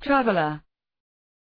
traveler.